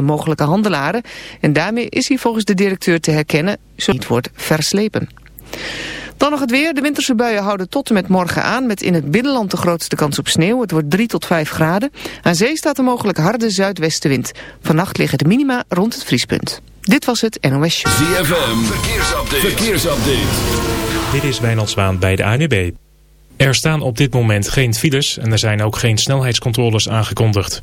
alle mogelijke handelaren. En daarmee is hij volgens de directeur te herkennen, zo niet wordt verslepen. Dan nog het weer. De winterse buien houden tot en met morgen aan... met in het binnenland de grootste kans op sneeuw. Het wordt 3 tot 5 graden. Aan zee staat er mogelijk harde zuidwestenwind. Vannacht liggen de minima rond het vriespunt. Dit was het NOS Show. ZFM, verkeersupdate. verkeersupdate. Dit is Wijnald Zwaan bij de ANUB. Er staan op dit moment geen files en er zijn ook geen snelheidscontroles aangekondigd.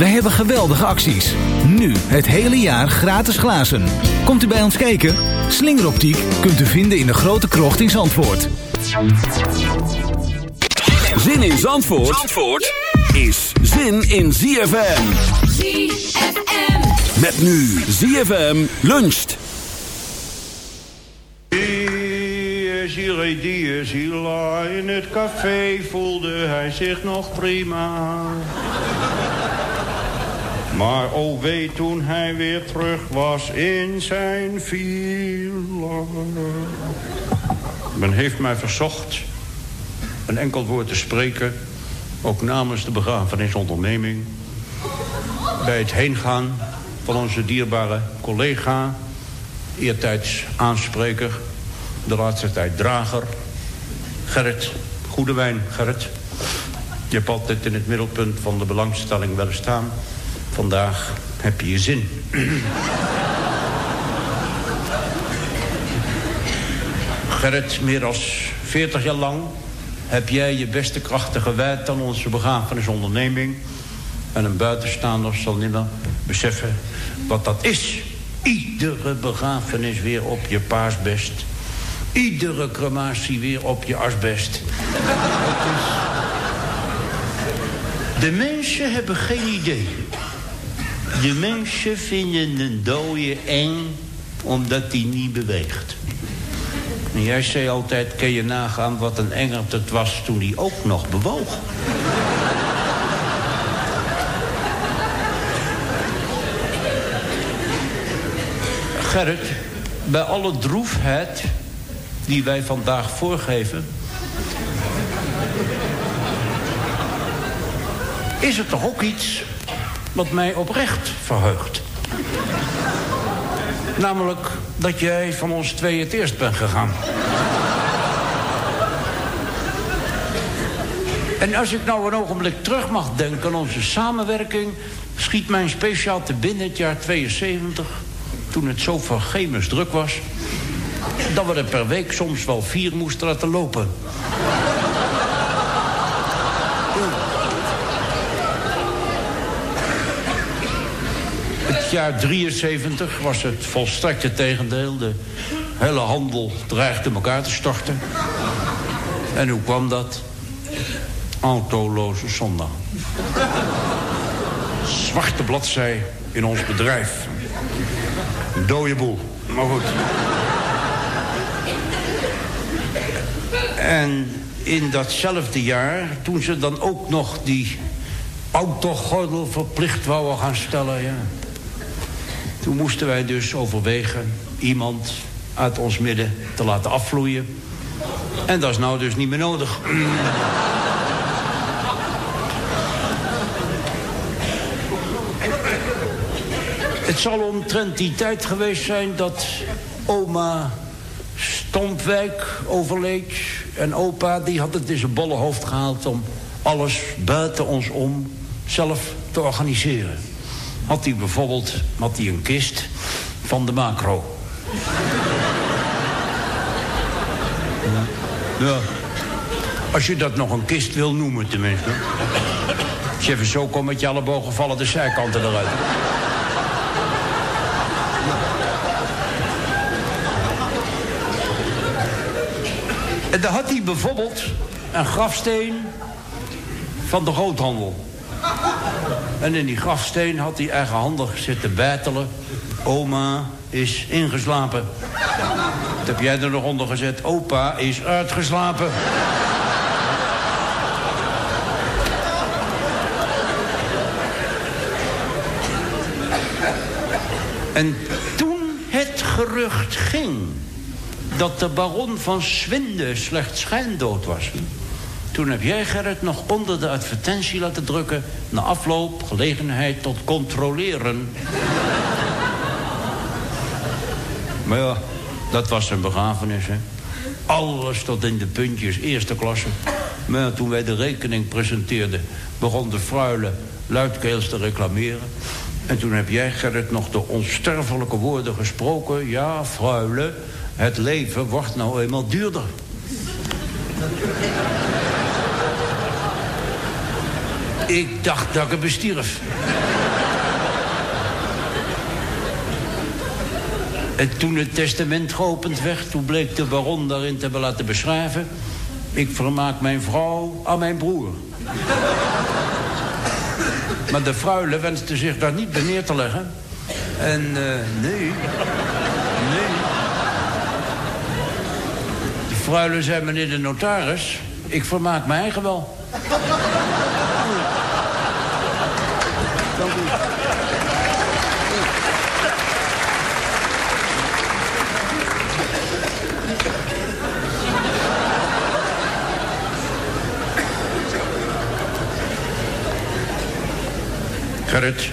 Wij hebben geweldige acties. Nu het hele jaar gratis glazen. Komt u bij ons kijken? Slingeroptiek kunt u vinden in de grote krocht in Zandvoort. Zin in Zandvoort, Zandvoort is zin in ZFM. ZFM. Met nu ZFM luncht. Hier. In het café voelde hij zich nog prima. Maar oh wee toen hij weer terug was in zijn villa. Men heeft mij verzocht een enkel woord te spreken... ook namens de begrafenisonderneming... bij het heengaan van onze dierbare collega... eertijds aanspreker, de laatste tijd drager... Gerrit, goede wijn, Gerrit. Je hebt altijd in het middelpunt van de belangstelling willen staan. Vandaag heb je je zin. Gerrit, meer dan 40 jaar lang heb jij je beste krachten gewijd aan onze begrafenisonderneming. En een buitenstaander zal nimmer beseffen wat dat is. Iedere begrafenis weer op je paasbest. Iedere crematie weer op je asbest. De mensen hebben geen idee. De mensen vinden een dode eng omdat die niet beweegt. Jij zei altijd, kun je nagaan wat een engert het was toen hij ook nog bewoog. Gerrit, bij alle droefheid die wij vandaag voorgeven... is er toch ook iets wat mij oprecht verheugt. Namelijk dat jij van ons twee het eerst bent gegaan. En als ik nou een ogenblik terug mag denken aan onze samenwerking... schiet mij speciaal te binnen het jaar 72... toen het zo vergemens druk was... dat we er per week soms wel vier moesten laten lopen. Jaar 73 was het volstrekte tegendeel. De hele handel dreigde elkaar te storten. En hoe kwam dat? Autoloze zondag. Zwarte bladzij in ons bedrijf. Een dode boel. Maar goed. En in datzelfde jaar, toen ze dan ook nog die autogordel verplicht wouden gaan stellen... Ja, toen moesten wij dus overwegen iemand uit ons midden te laten afvloeien. En dat is nou dus niet meer nodig. Het zal omtrent die tijd geweest zijn dat oma Stompwijk overleed. En opa die had het in zijn bolle hoofd gehaald om alles buiten ons om zelf te organiseren. Had hij bijvoorbeeld had hij een kist van de macro. Ja. ja. Als je dat nog een kist wil noemen tenminste. Als je even zo komt met je ellebogen vallen de zijkanten eruit. En daar had hij bijvoorbeeld een grafsteen van de groothandel. En in die grafsteen had hij eigenhandig zitten beitelen. Oma is ingeslapen. Dat heb jij er nog onder gezet. Opa is uitgeslapen. En toen het gerucht ging dat de baron van Swinde slechts schijndood was... toen heb jij, Gerrit, nog onder de advertentie laten drukken... na afloop gelegenheid tot controleren. maar ja, dat was zijn begrafenis, hè. Alles tot in de puntjes, eerste klasse. Maar toen wij de rekening presenteerden... begon de fruile luidkeels te reclameren. En toen heb jij, Gerrit, nog de onsterfelijke woorden gesproken. Ja, fruile, het leven wordt nou eenmaal duurder. Ik dacht dat ik bestierf. En toen het testament geopend werd... toen bleek de baron daarin te hebben laten beschrijven... ik vermaak mijn vrouw aan mijn broer. maar de fruile wenste zich daar niet bij neer te leggen. En uh, nee, nee. De fruile zei meneer de notaris... ik vermaak mijn eigen wel. Gerrit,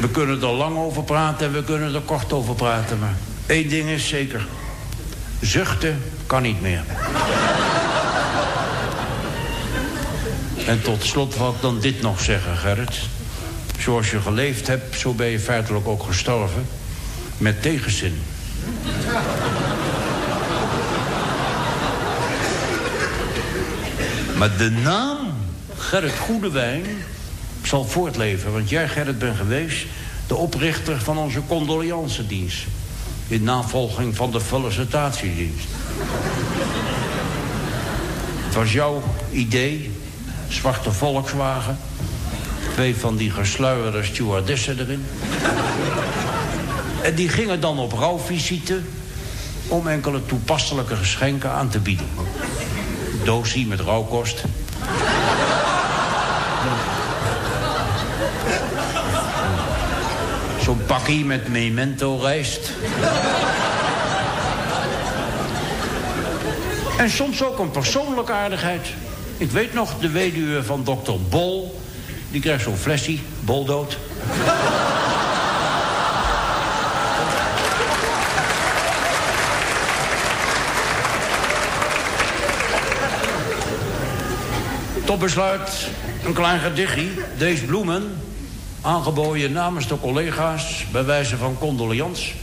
we kunnen er lang over praten en we kunnen er kort over praten. Maar één ding is zeker. Zuchten kan niet meer. en tot slot wil ik dan dit nog zeggen, Gerrit. Zoals je geleefd hebt, zo ben je feitelijk ook gestorven. Met tegenzin. maar de naam Gerrit Goedewijn zal voortleven. Want jij, Gerrit, bent geweest de oprichter van onze condoliancedienst. In navolging van de felicitatiedienst. Het was jouw idee, zwarte Volkswagen. Twee van die gesluierde stewardessen erin. En die gingen dan op rouwvisite om enkele toepasselijke geschenken aan te bieden. Doosie met rouwkost. Zo'n pakkie met memento rijst. en soms ook een persoonlijke aardigheid. Ik weet nog, de weduwe van dokter Bol... die krijgt zo'n flesje, boldood. Tot besluit een klein gedichtje. Deze bloemen Aangeboden namens de collega's bij wijze van condolians.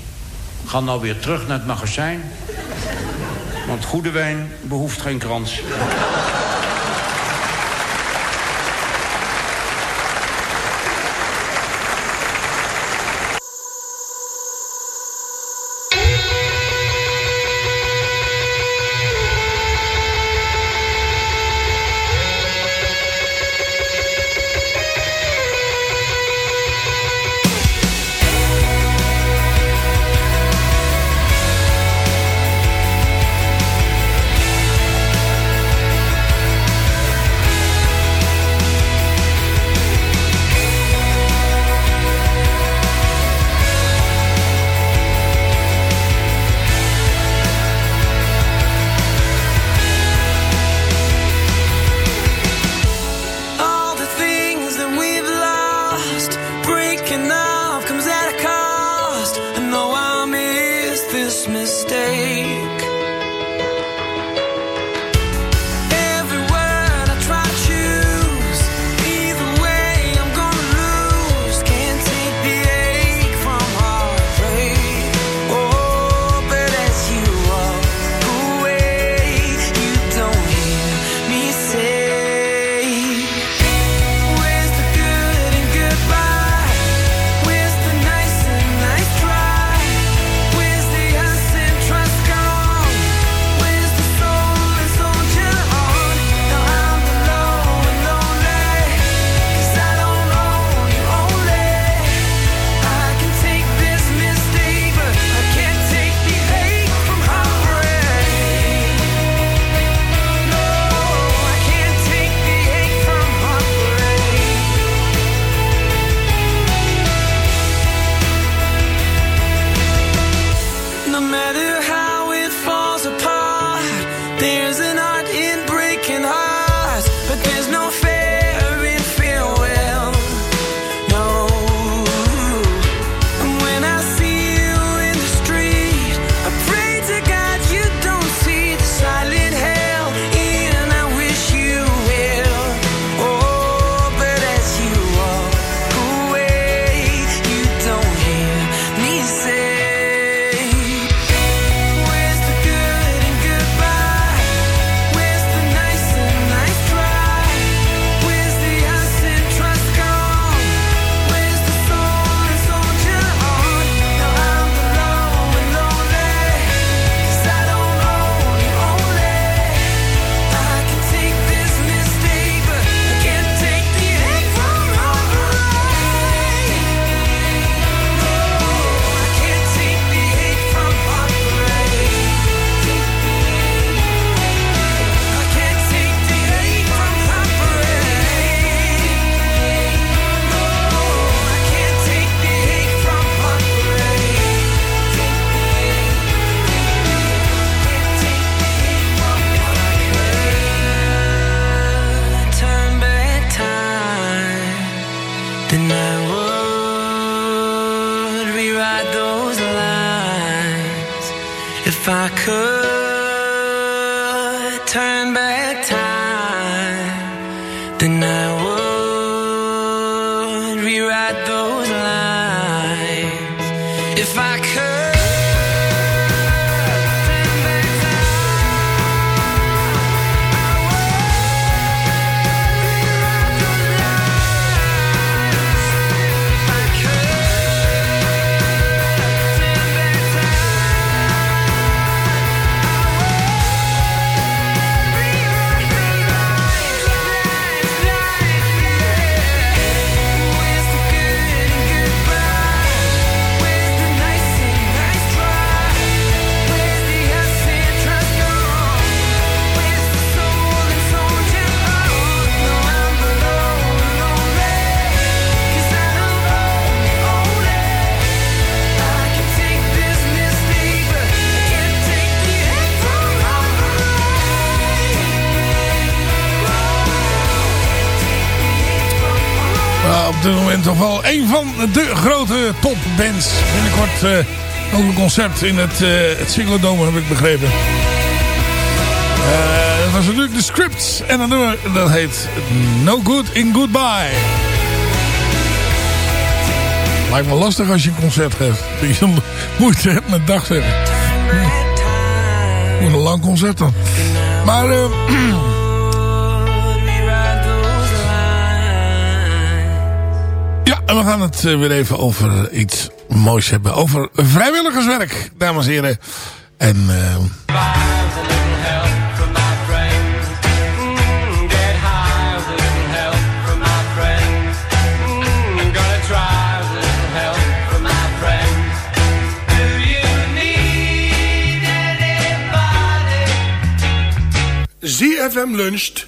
Ga nou weer terug naar het magazijn. Want goede wijn behoeft geen krans. tears and I toch wel een van de grote topbands. Binnenkort eh, ook een concert in het, uh, het Dome, heb ik begrepen. Eh, dat was natuurlijk de script. En dat nummer dat heet No Good in Goodbye. Lijkt me lastig als je een concert geeft. Dat je moeite hebt met dag zeggen. Moet een lang concert dan. Maar... en we gaan het eh, weer even over iets moois hebben. Over vrijwilligerswerk, dames en heren. En eh, ZFM Luncht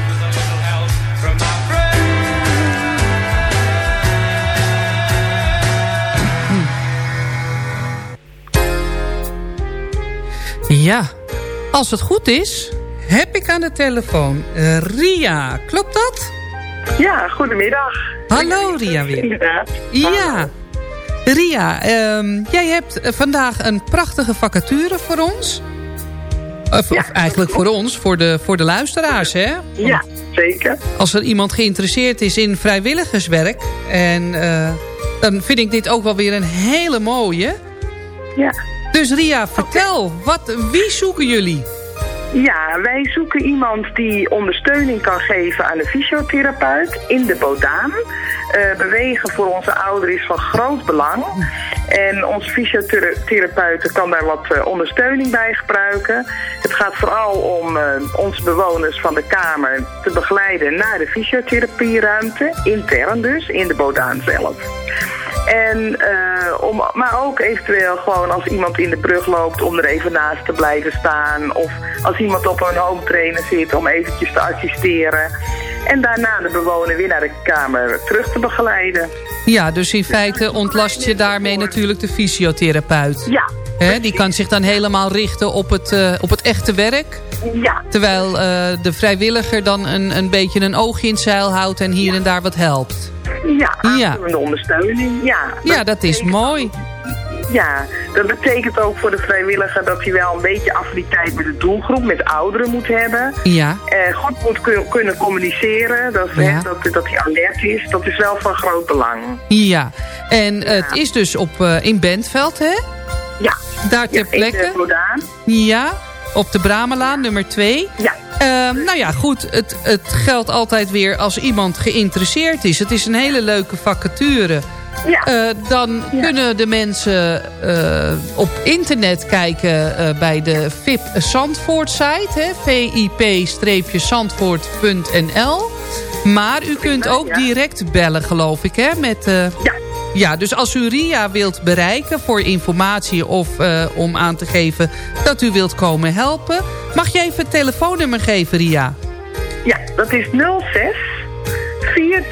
Ja, als het goed is, heb ik aan de telefoon eh, Ria. Klopt dat? Ja, goedemiddag. Hallo Ria weer. Inderdaad. Ja. Ria, ehm, jij hebt eh, vandaag een prachtige vacature voor ons. Of, of eigenlijk voor ons, voor de, voor de luisteraars, hè? Ja, zeker. Als er iemand geïnteresseerd is in vrijwilligerswerk... en eh, dan vind ik dit ook wel weer een hele mooie. Ja. Dus Ria, vertel, wat, wie zoeken jullie? Ja, wij zoeken iemand die ondersteuning kan geven aan een fysiotherapeut in de Bodaan. Eh, bewegen voor onze ouderen is van groot belang. En onze fysiotherapeut kan daar wat eh, ondersteuning bij gebruiken. Het gaat vooral om eh, onze bewoners van de Kamer te begeleiden naar de fysiotherapieruimte. Intern dus, in de Bodaan zelf. En, eh, om, maar ook eventueel gewoon als iemand in de brug loopt om er even naast te blijven staan. Of als iemand op een home trainer zit om eventjes te assisteren. En daarna de bewoner weer naar de kamer terug te begeleiden. Ja, dus in feite ontlast je daarmee natuurlijk de fysiotherapeut. Ja. Hè, die kan zich dan helemaal richten op het, eh, op het echte werk. Ja. Terwijl eh, de vrijwilliger dan een, een beetje een oogje in het zeil houdt en hier en daar wat helpt. Ja, aanvullende ondersteuning. Ja, Ja, dat is mooi. Ja, dat betekent ook voor de vrijwilliger dat hij wel een beetje affiniteit met de doelgroep, met ouderen moet hebben. Ja. Eh, goed moet kun- kunnen communiceren, dat, Ja. dat, dat hij alert is. Dat is wel van groot belang. Ja, en het is dus op, eh, in Bentveld, hè? Ja. Daar ter Ja, de plekke. Ja, op de Bramelaan, nummer 2. Ja. nou ja, goed, het, het geldt altijd weer als iemand geïnteresseerd is. Het is een hele leuke vacature. Ja. Eh, dan kunnen de mensen eh, op internet kijken eh, bij de VIP Zandvoort site. vip-zandvoort.nl. Maar u kunt ook direct bellen, geloof ik, hè? Met, eh, ja. Ja, dus als u Ria wilt bereiken voor informatie of eh, om aan te geven dat u wilt komen helpen... mag je even het telefoonnummer geven, Ria? Ja, dat is 06 43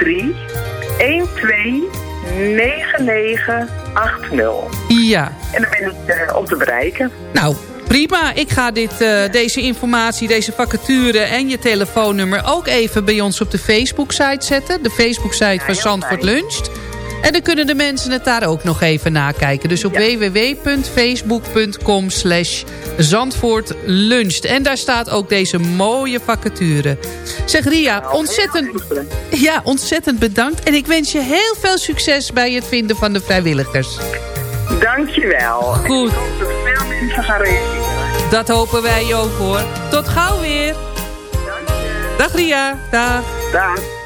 12 99 80. Ja. En dan ben ik eh, op te bereiken. Nou, prima. Ik ga dit, eh, deze informatie, deze vacature en je telefoonnummer... ook even bij ons op de Facebook-site zetten. De Facebook-site van Zandvoort Luncht. En dan kunnen de mensen het daar ook nog even nakijken. Dus op www.facebook.com slash Zandvoort Luncht. En daar staat ook deze mooie vacature. Zeg Ria, ontzettend, ja, ontzettend bedankt. En ik wens je heel veel succes bij het vinden van de vrijwilligers. Dankjewel. Goed. Ik hoop dat veel mensen gaan reageren. Dat hopen wij ook hoor. Tot gauw weer. Dag Ria. Dag. Dag.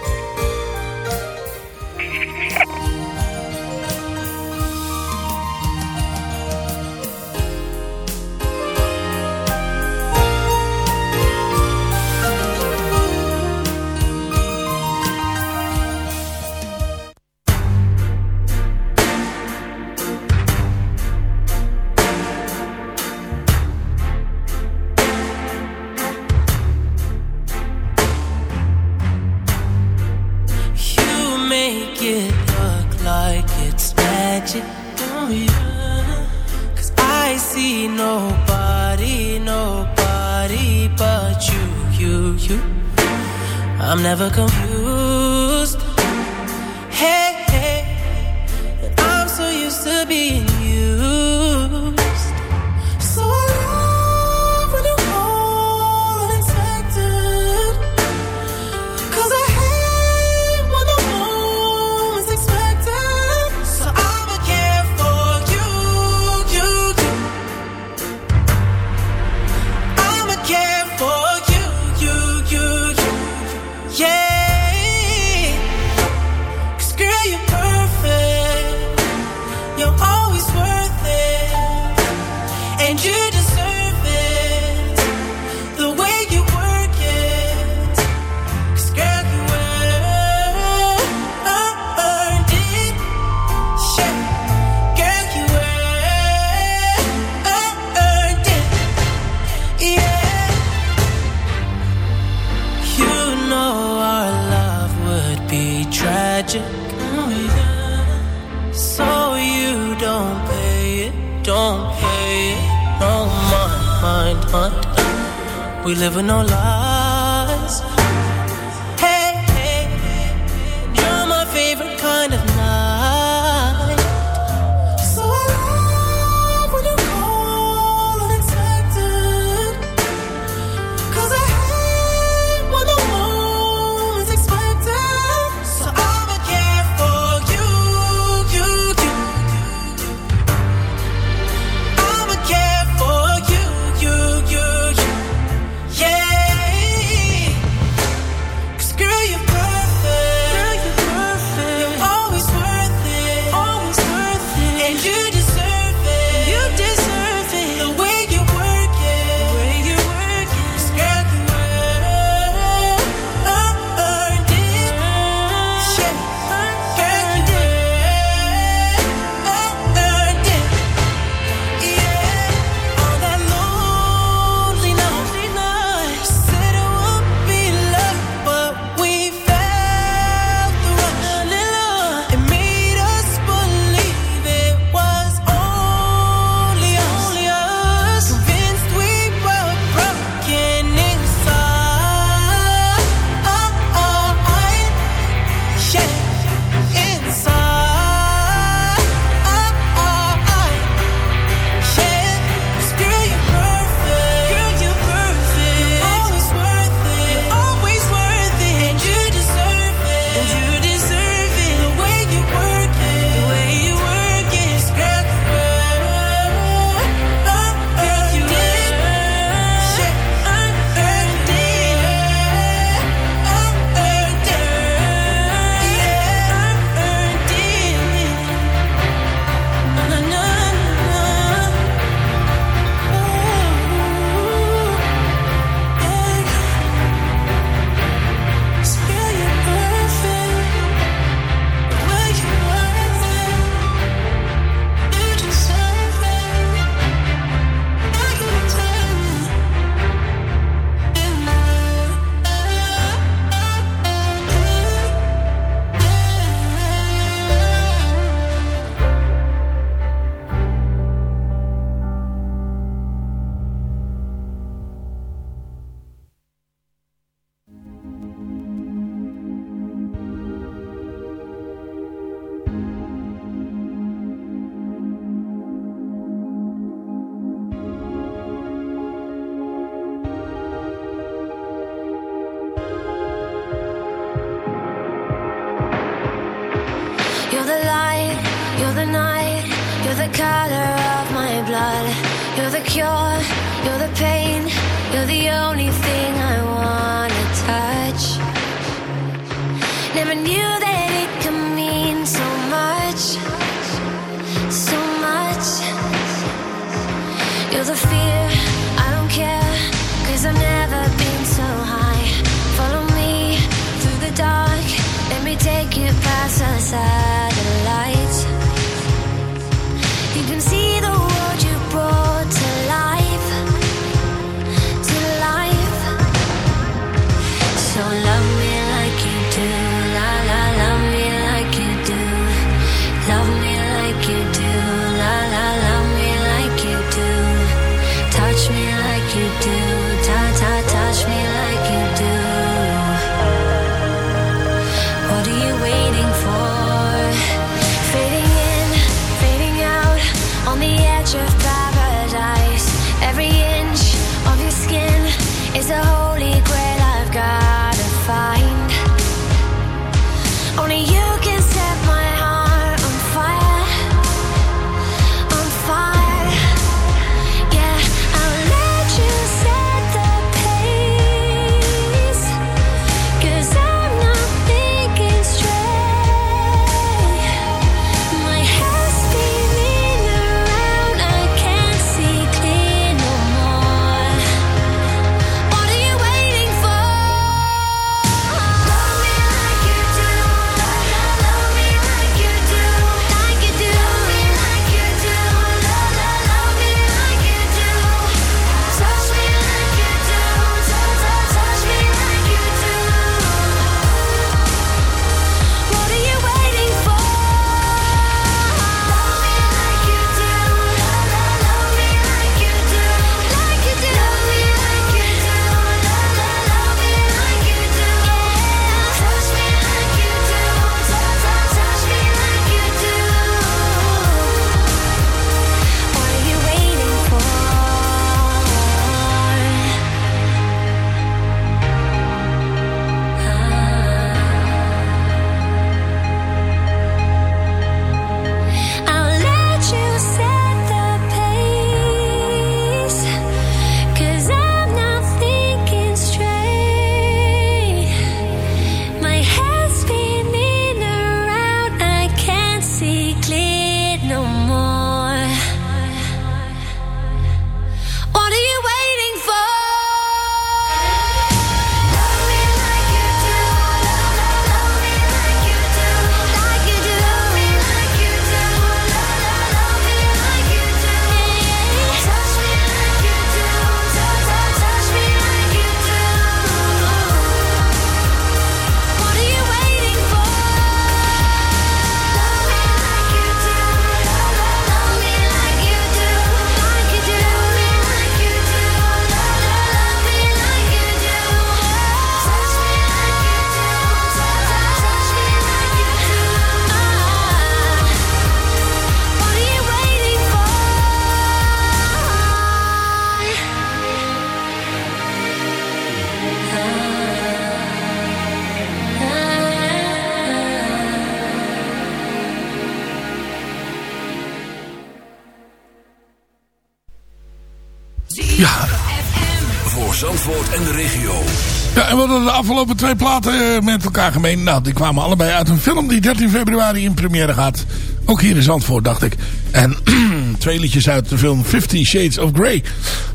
hadden de afgelopen twee platen eh, met elkaar gemeen. Nou, die kwamen allebei uit een film die 13 februari in première gaat. Ook hier in Zandvoort, dacht ik. En twee liedjes uit de film Fifty Shades of Grey.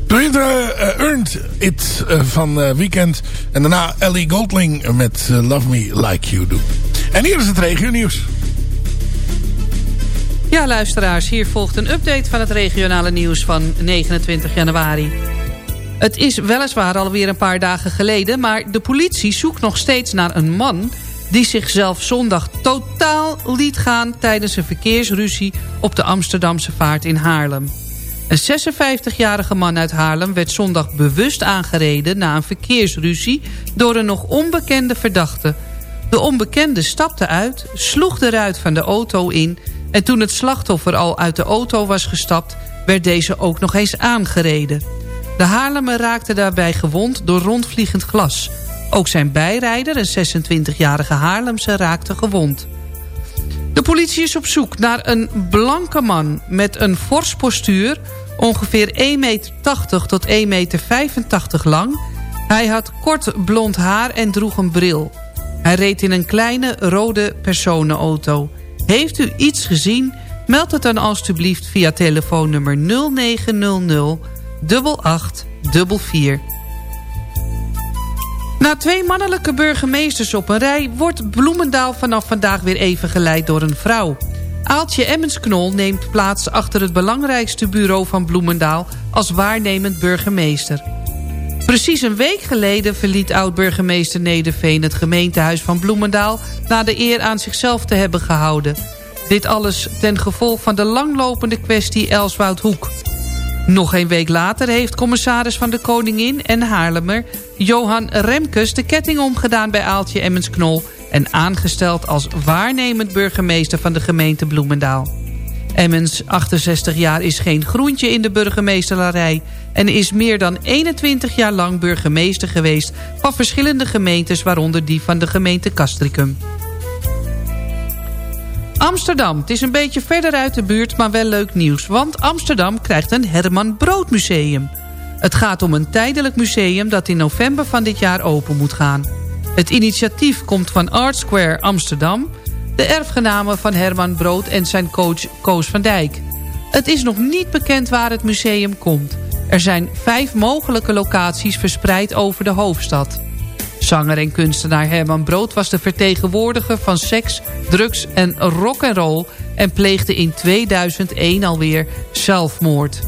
Twitter uh, eh, Earned It eh, van Weekend. En daarna Ellie Goldling met Love Me Like You Do. En hier is het regio nieuws. Ja, luisteraars, hier volgt een update van het regionale nieuws van 29 januari. Het is weliswaar alweer een paar dagen geleden... maar de politie zoekt nog steeds naar een man... die zichzelf zondag totaal liet gaan... tijdens een verkeersruzie op de Amsterdamse vaart in Haarlem. Een 56-jarige man uit Haarlem werd zondag bewust aangereden... na een verkeersruzie door een nog onbekende verdachte. De onbekende stapte uit, sloeg de ruit van de auto in... en toen het slachtoffer al uit de auto was gestapt... werd deze ook nog eens aangereden. De Haarlemmer raakte daarbij gewond door rondvliegend glas. Ook zijn bijrijder, een 26-jarige Haarlemse, raakte gewond. De politie is op zoek naar een blanke man met een fors postuur... ongeveer 1,80 meter tot 1,85 meter lang. Hij had kort blond haar en droeg een bril. Hij reed in een kleine rode personenauto. Heeft u iets gezien? Meld het dan alstublieft via telefoonnummer 0900 8844. Na twee mannelijke burgemeesters op een rij... wordt Bloemendaal vanaf vandaag weer even geleid door een vrouw. Aaltje Emmens-Knol neemt plaats achter het belangrijkste bureau van Bloemendaal... als waarnemend burgemeester. Precies een week geleden verliet oud-burgemeester Nederveen... het gemeentehuis van Bloemendaal... na de eer aan zichzelf te hebben gehouden. Dit alles ten gevolg van de langlopende kwestie Elswoud Hoek... Nog een week later heeft commissaris van de Koningin en Haarlemmer... Johan Remkes de ketting omgedaan bij Aaltje Emmens-Knol... en aangesteld als waarnemend burgemeester van de gemeente Bloemendaal. Emmens, 68 jaar, is geen groentje in de burgemeesterlarij... en is meer dan 21 jaar lang burgemeester geweest... van verschillende gemeentes, waaronder die van de gemeente Castricum. Amsterdam. Het is een beetje verder uit de buurt, maar wel leuk nieuws. Want Amsterdam krijgt een Herman Brood Museum. Het gaat om een tijdelijk museum dat in november van dit jaar open moet gaan. Het initiatief komt van Art Square Amsterdam... de erfgenamen van Herman Brood en zijn coach Koos van Dijk. Het is nog niet bekend waar het museum komt. Er zijn vijf mogelijke locaties verspreid over de hoofdstad. Zanger en kunstenaar Herman Brood was de vertegenwoordiger van seks, drugs en rock'n'roll... en pleegde in 2001 alweer zelfmoord.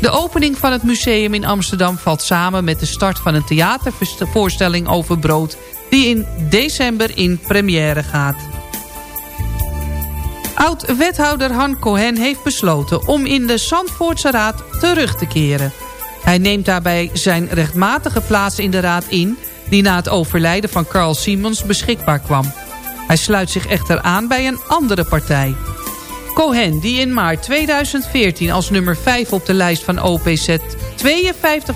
De opening van het museum in Amsterdam valt samen met de start van een theatervoorstelling over brood... die in december in première gaat. Oud-wethouder Han Cohen heeft besloten om in de Zandvoortse Raad terug te keren. Hij neemt daarbij zijn rechtmatige plaats in de raad in die na het overlijden van Carl Simons beschikbaar kwam. Hij sluit zich echter aan bij een andere partij. Cohen, die in maart 2014 als nummer 5 op de lijst van OPZ 52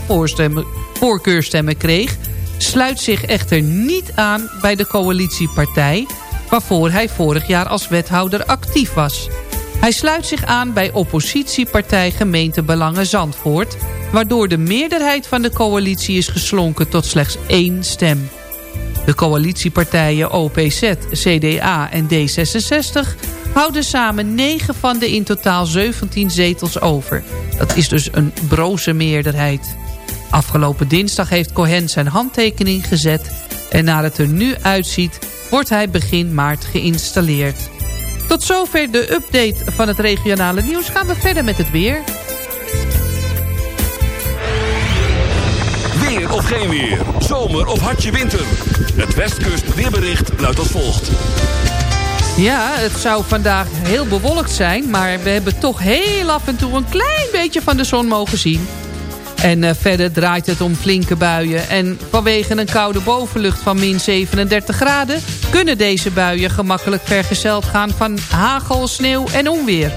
voorkeurstemmen kreeg... sluit zich echter niet aan bij de coalitiepartij... waarvoor hij vorig jaar als wethouder actief was. Hij sluit zich aan bij oppositiepartij Gemeentebelangen Zandvoort... waardoor de meerderheid van de coalitie is geslonken tot slechts één stem. De coalitiepartijen OPZ, CDA en D66 houden samen 9 van de in totaal 17 zetels over. Dat is dus een broze meerderheid. Afgelopen dinsdag heeft Cohen zijn handtekening gezet... en naar het er nu uitziet wordt hij begin maart geïnstalleerd. Tot zover de update van het regionale nieuws. Gaan we verder met het weer. Weer of geen weer. Zomer of hartje winter. Het Westkust weerbericht luidt als volgt. Ja, het zou vandaag heel bewolkt zijn... maar we hebben toch heel af en toe een klein beetje van de zon mogen zien. En uh, verder draait het om flinke buien. En vanwege een koude bovenlucht van min 37 graden... kunnen deze buien gemakkelijk vergezeld gaan van hagel, sneeuw en onweer.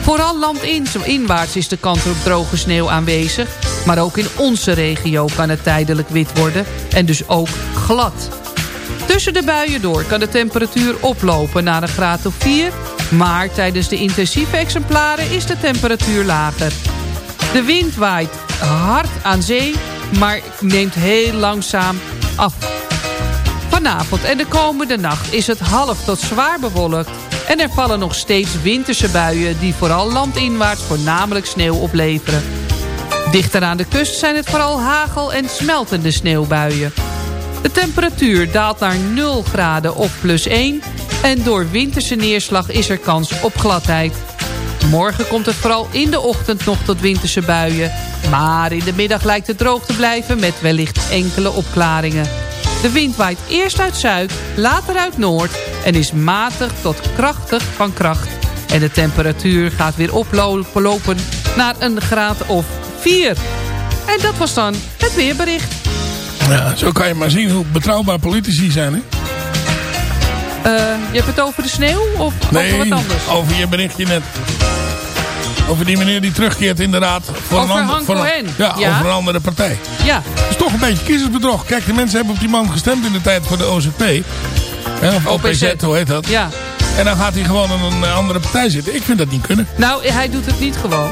Vooral landinwaarts is de kans op droge sneeuw aanwezig. Maar ook in onze regio kan het tijdelijk wit worden. En dus ook glad. Tussen de buien door kan de temperatuur oplopen naar een graad of 4. Maar tijdens de intensieve exemplaren is de temperatuur lager. De wind waait hard aan zee, maar neemt heel langzaam af. Vanavond en de komende nacht is het half tot zwaar bewolkt... en er vallen nog steeds winterse buien... die vooral landinwaarts voornamelijk sneeuw opleveren. Dichter aan de kust zijn het vooral hagel- en smeltende sneeuwbuien. De temperatuur daalt naar 0 graden of plus 1... en door winterse neerslag is er kans op gladheid. Morgen komt het vooral in de ochtend nog tot winterse buien. Maar in de middag lijkt het droog te blijven met wellicht enkele opklaringen. De wind waait eerst uit zuid, later uit noord en is matig tot krachtig van kracht. En de temperatuur gaat weer oplopen naar een graad of 4. En dat was dan het weerbericht. Ja, zo kan je maar zien hoe betrouwbaar politici zijn, hè? Uh, je hebt het over de sneeuw of nee, over wat anders? over je berichtje net. Over die meneer die terugkeert inderdaad. Voor over een ander, voor. Een, ja, ja, over een andere partij. Ja. Dat is toch een beetje kiezersbedrog. Kijk, de mensen hebben op die man gestemd in de tijd voor de OZP. Hè, of OPZ, hoe heet dat? Ja. En dan gaat hij gewoon aan een andere partij zitten. Ik vind dat niet kunnen. Nou, hij doet het niet gewoon.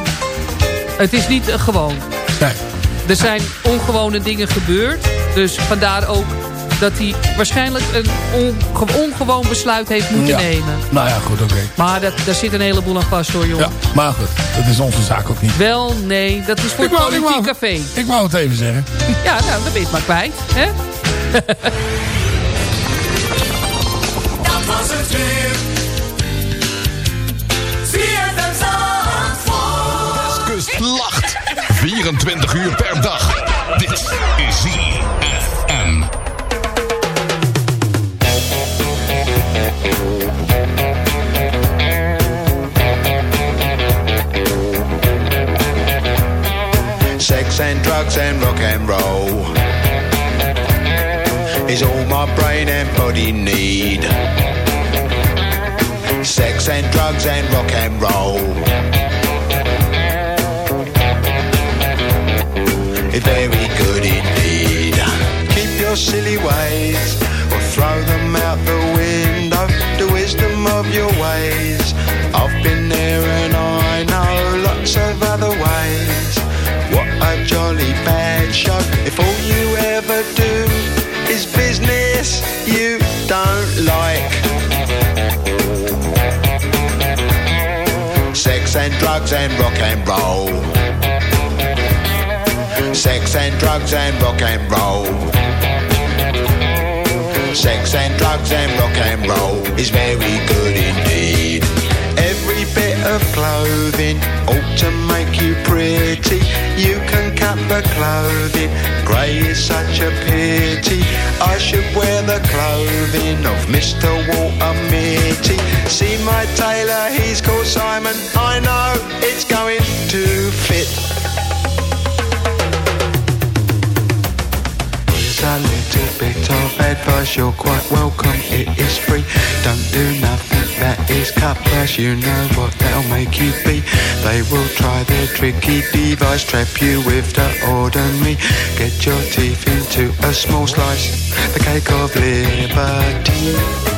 Het is niet eh, gewoon. Nee. Er zijn ongewone dingen gebeurd. Dus vandaar ook dat hij waarschijnlijk een onge- ongewoon besluit heeft moeten Ja. nemen. Nou ja, goed, oké. Maar dat, daar zit een heleboel aan vast hoor, jongen. Maar goed. Dat is onze zaak ook niet. Wel, nee, dat is voor Ik het wou- ik politiek wou- café. Ik wou het even zeggen. Ja, nou, dan ben je het maar kwijt. Hè? Dat was het weer. Zandvoort. Kust lacht. 24 uur per dag. Dit is ZFM. Drugs and rock and roll is all my brain and body need. Sex and drugs and rock and roll. Very good indeed. Keep your silly ways or throw them out the window. The wisdom of your ways. I've been there and I know lots of other ways. Jolly bad show. If all you ever do is business you don't like. Sex and drugs and rock and roll. Sex and drugs and rock and roll. Sex and drugs and rock and roll is very good indeed. Every bit of clothing ought to pretty. You can cut the clothing, grey is such a pity. I should wear the clothing of Mr. Walter Mitty. See my tailor, he's called Simon. I know it's going bit of advice, you're quite welcome, it is free. Don't do nothing that is cut price, you know what that'll make you be. They will try their tricky device, trap you with the ordinary. Get your teeth into a small slice, the cake of liberty.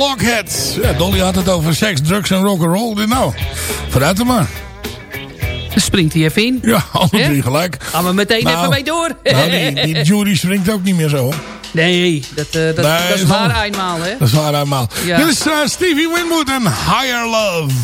Blockheads. Ja, Dolly had het over seks, drugs en rock'n'roll. Nou, vooruit maar. Springt hij even in. Ja, alle drie gelijk. Gaan we meteen Nou, even mee door. Nou, die, die Jury springt ook niet meer zo. hoor. Nee, dat, eh, dat, Nee, dat is waar eenmaal, hè? Dat is waar eenmaal. Ja. Dit is eh, Stevie Winwood en Higher Love.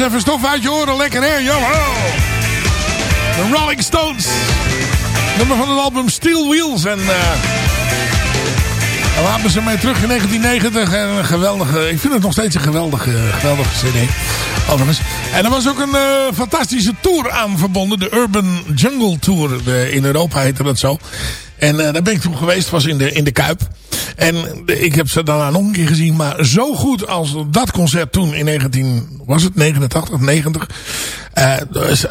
Even stof uit je oren. Lekker hè? Jawel. De Rolling Stones. Nummer van het album Steel Wheels. En... eh daar waren ze mee terug in 1990. En een geweldige, ik vind het nog steeds een geweldige, geweldige cd. Overigens. En er was ook een eh, fantastische tour aan verbonden. De Urban Jungle Tour. In Europa heette dat zo. En eh, daar ben ik toen geweest. was in de, in de Kuip. En ik heb ze daarna nog een keer gezien. Maar zo goed als dat concert toen in 19... Was het 89, 90? Eh,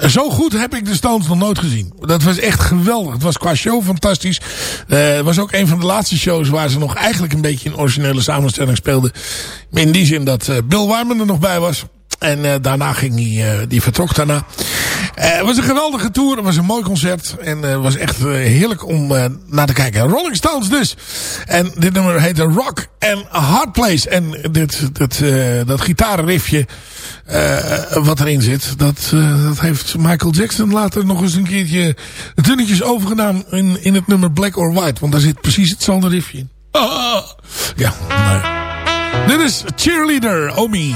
zo goed heb ik de Stones nog nooit gezien. Dat was echt geweldig. Het was qua show fantastisch. Het was ook een van de laatste shows waar ze nog eigenlijk een beetje in originele samenstelling speelden. In die zin dat Bill Wyman er nog bij was. En eh, daarna ging hij, eh, die vertrok daarna. Eh, het was een geweldige tour. Het was een mooi concert. En het was echt heerlijk om naar te kijken. Rolling Stones dus. En dit nummer heette Rock and Hard Place. En dit, dit, dat gitarenriffje eh, wat erin zit. Dat, dat heeft Michael Jackson later nog eens een keertje de tunnetjes overgedaan in, in het nummer Black or White. Want daar zit precies hetzelfde riffje in. Ah, ja, maar... Dit is Cheerleader, Omi.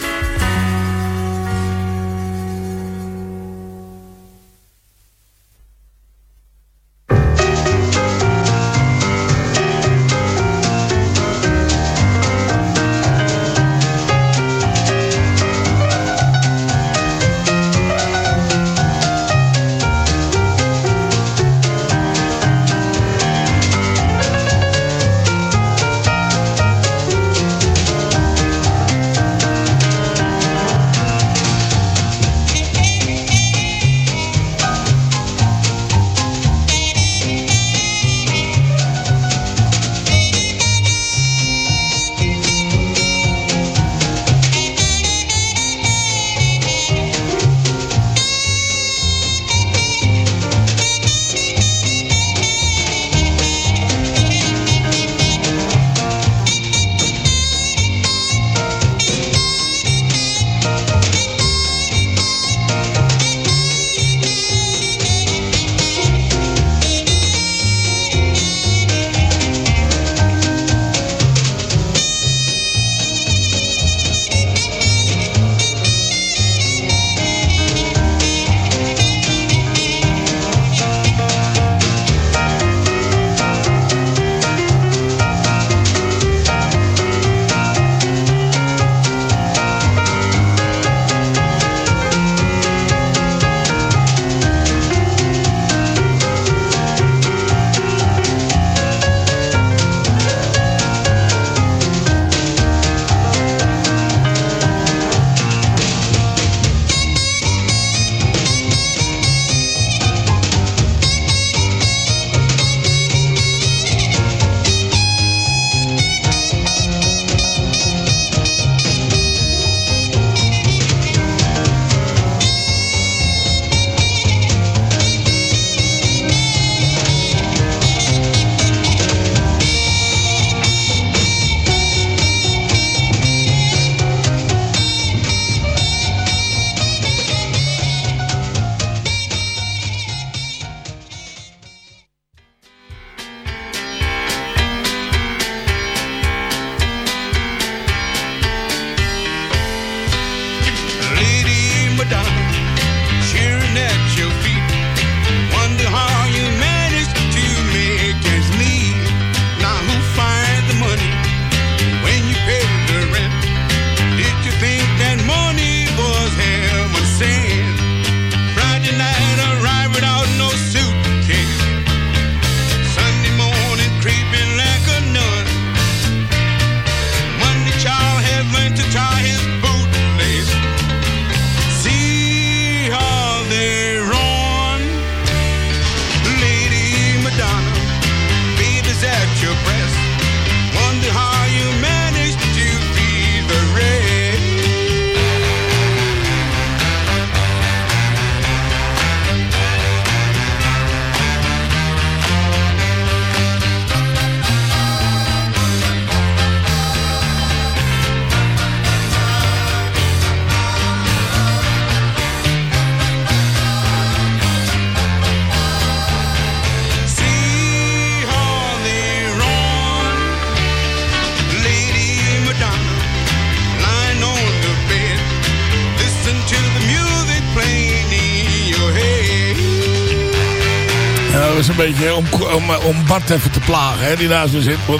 Om, om, om Bart even te plagen, hè, die naast me zit. Eh,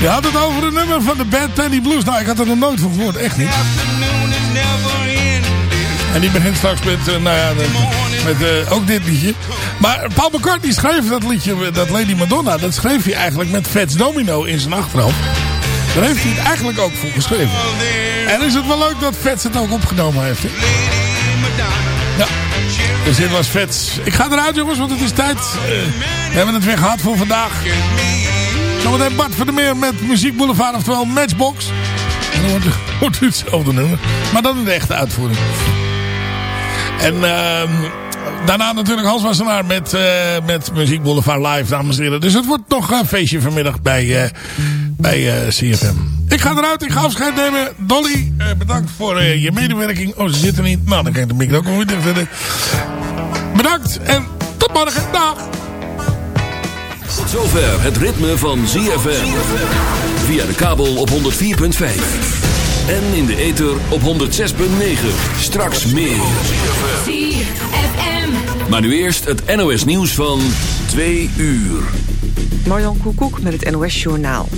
je had het over een nummer van de Bad Penny Blues. Nou, ik had er nog nooit van gehoord, echt niet. En die begint straks met, eh, nou ja, met, eh, ook dit liedje. Maar Paul McCartney schreef dat liedje, dat Lady Madonna, dat schreef hij eigenlijk met Fats Domino in zijn achterhoofd. Daar heeft hij het eigenlijk ook voor geschreven. En is het wel leuk dat Fats het ook opgenomen heeft. Hè? Dus dit was Fats. Ik ga eruit jongens, want het is tijd. We hebben het weer gehad voor vandaag. Zometeen Bart van der Meer met Muziek Boulevard, oftewel Matchbox. En dan wordt u hetzelfde nummer. Maar dan in de echte uitvoering. En ehm, daarna natuurlijk Hans Wassenaar met, eh, met Muziek Boulevard Live, dames en heren. Dus het wordt nog een feestje vanmiddag bij, eh, bij eh, CFM. Ik ga eruit, ik ga afscheid nemen. Dolly, eh, bedankt voor eh, je medewerking. Oh, ze zit er niet. Nou, dan kan ik de micro ook weer dicht zetten. Bedankt en tot morgen. Dag. Tot zover het ritme van ZFM. Via de kabel op 104.5. En in de ether op 106.9. Straks meer. Maar nu eerst het NOS nieuws van 2 uur. Marjan Koekoek met het NOS Journaal.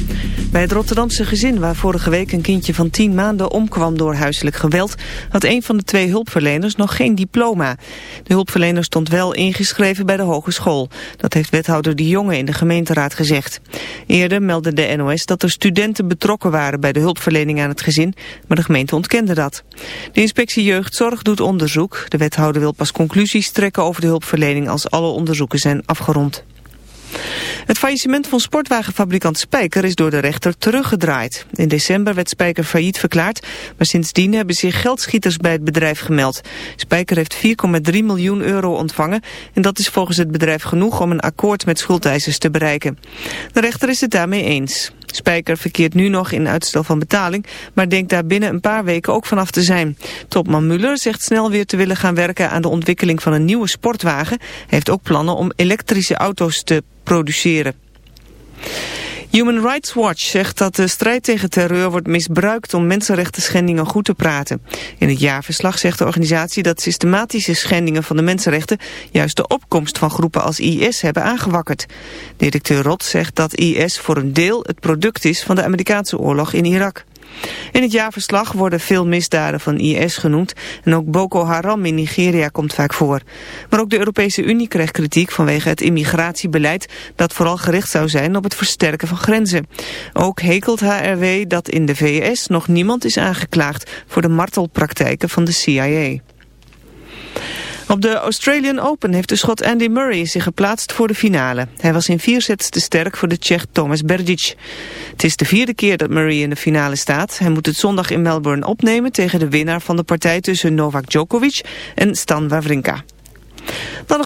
Bij het Rotterdamse gezin waar vorige week een kindje van 10 maanden omkwam door huiselijk geweld... had een van de twee hulpverleners nog geen diploma. De hulpverlener stond wel ingeschreven bij de hogeschool. Dat heeft wethouder De Jonge in de gemeenteraad gezegd. Eerder meldde de NOS dat er studenten betrokken waren bij de hulpverlening aan het gezin... maar de gemeente ontkende dat. De inspectie Jeugdzorg doet onderzoek. De wethouder wil pas conclusies trekken over de hulpverlening als alle onderzoeken zijn afgerond. Het faillissement van sportwagenfabrikant Spijker is door de rechter teruggedraaid. In december werd Spijker failliet verklaard, maar sindsdien hebben zich geldschieters bij het bedrijf gemeld. Spijker heeft 4,3 miljoen euro ontvangen en dat is volgens het bedrijf genoeg om een akkoord met schuldeisers te bereiken. De rechter is het daarmee eens. Spijker verkeert nu nog in uitstel van betaling, maar denkt daar binnen een paar weken ook vanaf te zijn. Topman Muller zegt snel weer te willen gaan werken aan de ontwikkeling van een nieuwe sportwagen. Hij heeft ook plannen om elektrische auto's te produceren. Human Rights Watch zegt dat de strijd tegen terreur wordt misbruikt om mensenrechten schendingen goed te praten. In het jaarverslag zegt de organisatie dat systematische schendingen van de mensenrechten juist de opkomst van groepen als IS hebben aangewakkerd. Directeur Rot zegt dat IS voor een deel het product is van de Amerikaanse oorlog in Irak. In het jaarverslag worden veel misdaden van IS genoemd en ook Boko Haram in Nigeria komt vaak voor. Maar ook de Europese Unie krijgt kritiek vanwege het immigratiebeleid dat vooral gericht zou zijn op het versterken van grenzen. Ook hekelt HRW dat in de VS nog niemand is aangeklaagd voor de martelpraktijken van de CIA. Op de Australian Open heeft de schot Andy Murray zich geplaatst voor de finale. Hij was in vier sets te sterk voor de Tsjech Thomas Berdic. Het is de vierde keer dat Murray in de finale staat. Hij moet het zondag in Melbourne opnemen tegen de winnaar van de partij tussen Novak Djokovic en Stan Wawrinka.